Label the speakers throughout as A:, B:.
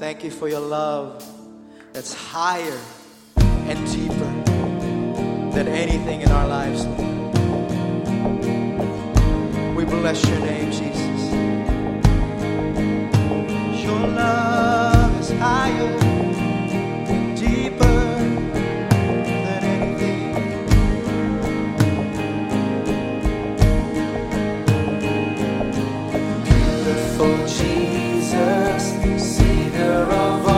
A: thank you for your love that's higher and deeper than anything in our lives. We bless your name, Jesus. Jesus, Savior of all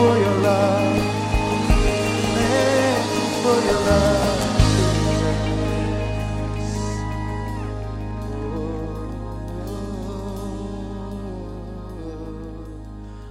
A: for your